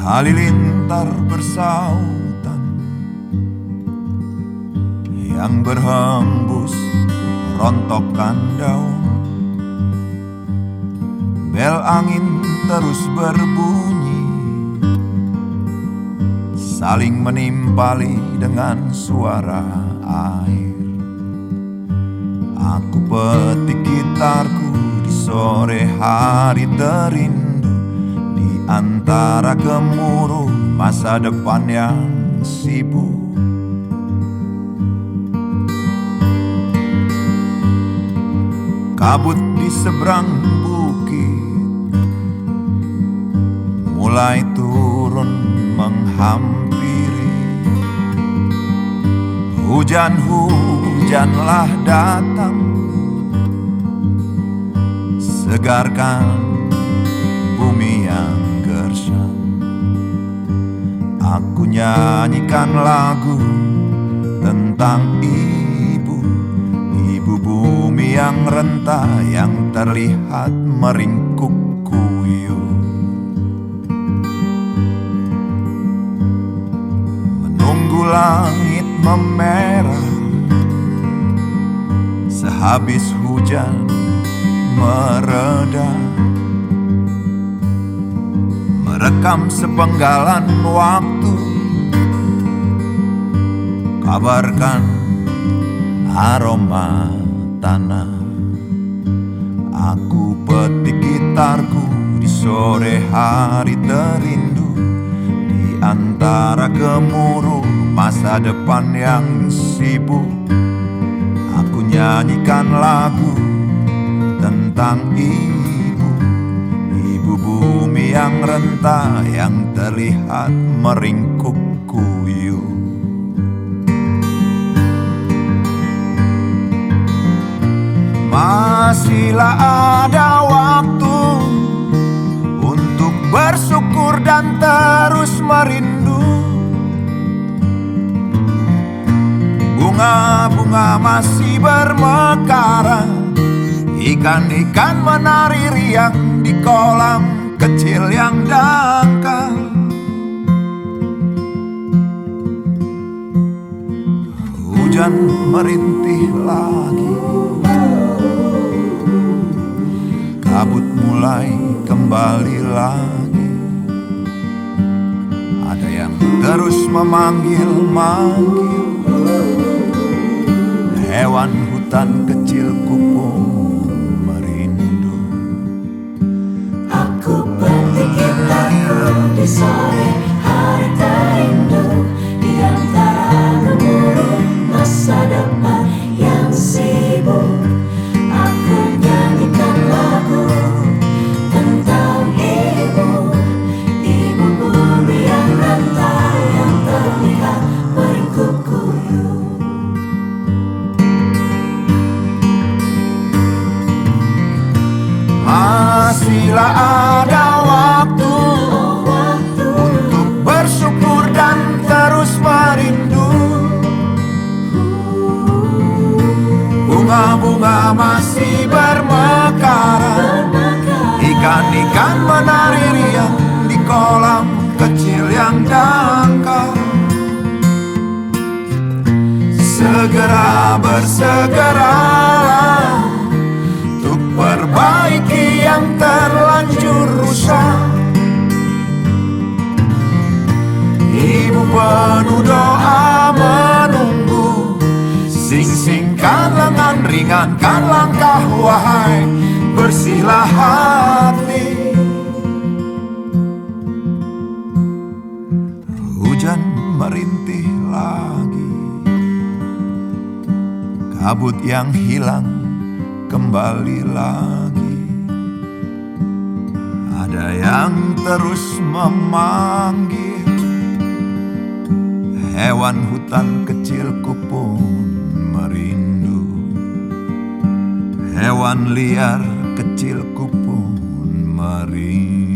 Halilintar bersautan. Yang berhembus rontokan daun Bel angin terus berbunyi. Saling menimpali dengan suara air. Aku petik gitarku di sore hari terindu Di antara gemuruh masa depan yang sibuk. Kabut di seberang bukit Mulai turun menghampiri. Hujan-hujanlah datang Segarkan Nyanyikan lagu tentang ibu. Ibu bumi yang renta yang terlihat meringkuk kuyup Menunggu langit memerah Sehabis hujan mereda. Merekam sepenggalan waktu Kabarkan aroma tanah. Aku petik gitarku di sore hari terindu Di antara gemuruh masa depan yang sibuk. Aku nyanyikan lagu tentang ibu Ibu bumi yang renta yang terlihat meringkuk kuyup Masihlah ada waktu untuk bersyukur dan terus merindu. Bunga-bunga masih bermekaran, ikan-ikan menari riang di kolam kecil yang dangkal. Hujan merintih lagi. Kembali lagi. Ada yang terus memanggil-manggil Hewan hutan kecilku pun merindu. Aku petik gitarku di sore masih bermekaran Ikan-ikan menari riang di kolam kecil yang dangkal. Segera bersegeralah Untuk perbaiki yang terlanjur rusak. Ibu penuh Sing-singkan lengan ringankan langkah wahai Bersihlah hati. Hujan merintih lagi. Kabut yang hilang kembali lagi. Ada yang terus memanggil. Hewan hutan kecilku pun merindu Hewan liar kecilku pun merindu